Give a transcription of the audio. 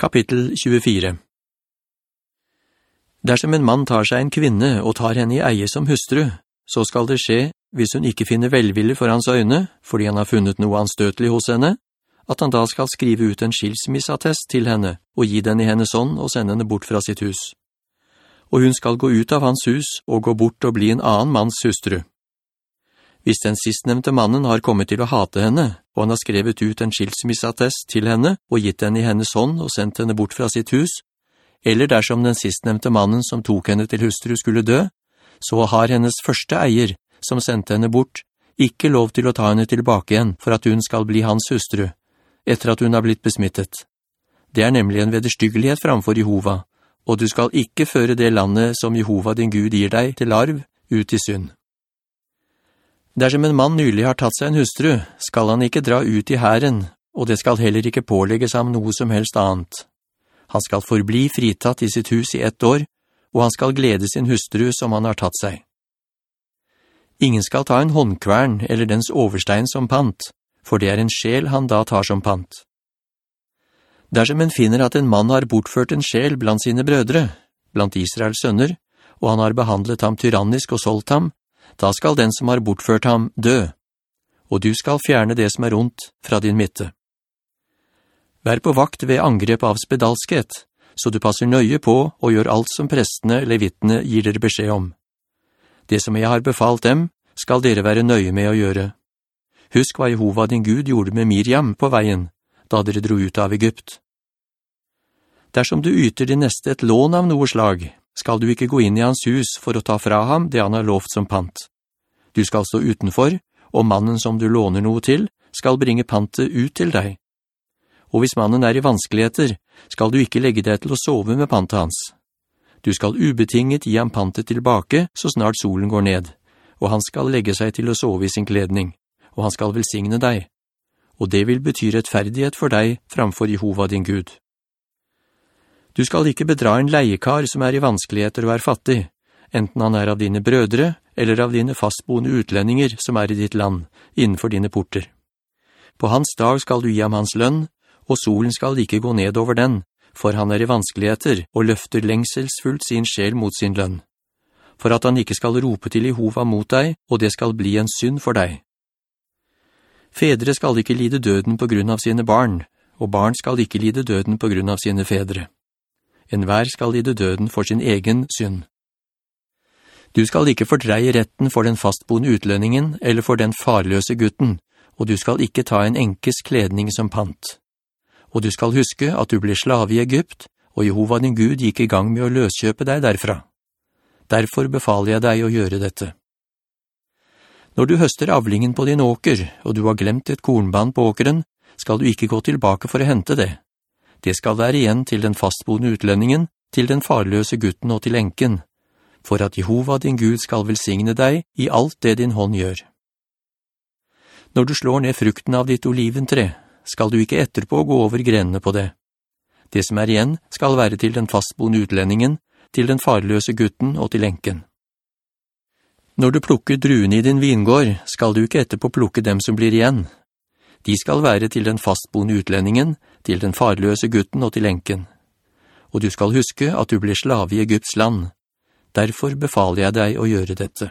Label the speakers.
Speaker 1: Kapittel 24 Dersom en mann tar seg en kvinne og tar henne i eie som hustru, så skal det skje, hvis hun ikke finner velvillig for hans øyne, fordi han har funnet noe anstøtelig hos henne, at han da skal skrive ut en skilsmissattest til henne og gi den i hennes hånd og sende henne bort fra sitt hus. Og hun skal gå ut av hans hus og gå bort og bli en annen manns hustru. Hvis den sistnevnte mannen har kommet til å hate henne, og han har skrevet ut en skilsmissattest til henne og gitt henne i hennes hånd og sendt henne bort fra sitt hus, eller dersom den sistnevnte mannen som tok henne til hustru skulle dø, så har hennes første eier, som sendte henne bort, ikke lov til å ta henne tilbake igjen for at hun skal bli hans hustru, etter at hun har blitt besmittet. Det er nemlig en vederstyggelighet framfor Jehova, og du skal ikke føre det landet som Jehova din Gud gir deg til arv ut i synd. Dersom en mann nylig har tatt seg en hustru, skal han ikke dra ut i herren, og det skal heller ikke pålegges ham noe som helst annet. Han skal forbli fritatt i sitt hus i ett år, og han skal glede sin hustru som han har tatt seg. Ingen skal ta en håndkvern eller dens overstein som pant, for det er en sjel han da tar som pant. Dersom en finner at en mann har bortført en sjel blant sine brødre, blant Israels sønner, og han har behandlet ham tyrannisk og solgt ham, da skal den som har bortført ham dø, og du skal fjerne det som er ondt fra din midte. Vær på vakt ved angrep av spedalskhet, så du passer nøye på og gjør alt som prestene eller vittene gir dere beskjed om. Det som jeg har befalt dem, skal dere være nøye med å gjøre. Husk hva Jehova din Gud gjorde med Miriam på veien, da dere dro ut av Egypt. Dersom du yter din neste et lån av noe slag, skal du ikke gå inn i hans hus for å ta fra ham det han har lovt som pant. Du skal stå utenfor, og mannen som du låner noe til, skal bringe pantet ut til deg. Og hvis mannen er i vanskeligheter, skal du ikke legge deg til å sove med pantet hans. Du skal ubetinget gi ham pantet tilbake så snart solen går ned, og han skal legge seg til å sove i sin kledning, og han skal velsigne deg. Og det vil bety rettferdighet for deg framfor Jehova din Gud. Du skal ikke bedra en leiekar som er i vanskeligheter og er fattig, enten han er av dine brødre eller av dine fastboende utlendinger som er i ditt land, innenfor dine porter. På hans dag skal du gi ham hans lønn, og solen skal ikke gå ned over den, for han er i vanskeligheter og løfter lengselsfullt sin sjel mot sin lønn. For at han ikke skal rope til Jehova mot deg, og det skal bli en synd for deg. Fedre skal ikke lide døden på grunn av sine barn, og barn skal ikke lide døden på grunn av sine fedre en hver skal lide døden for sin egen synd. Du skal ikke fordreie retten for den fastboende utlønningen eller for den farløse gutten, og du skal ikke ta en enkes kledning som pant. Og du skal huske at du ble slave i Egypt, og Jehova din Gud gikk i gang med å løskjøpe deg derfra. Derfor befaler jeg deg å gjøre dette. Når du høster avlingen på din åker, og du har glemt et kornband på åkeren, skal du ikke gå tilbake for å hente det, det skal være igjen til den fastboende utlendingen, til den farløse gutten og til enken, for at Jehova din Gud skal velsigne deg i alt det din hånd gjør. Når du slår ned frukten av ditt oliventre, skal du ikke etterpå gå over grenene på det. Det som er igjen skal være til den fastboende utlendingen, til den farløse gutten og til enken. Når du plukker druene i din vingård, skal du ikke etterpå plukke dem som blir igjen, de skal være til den fastboende utlendingen, til den farløse gutten og til enken. Og du skal huske at du blir slave i Egypts land. Derfor befaler jeg deg å gjøre dette.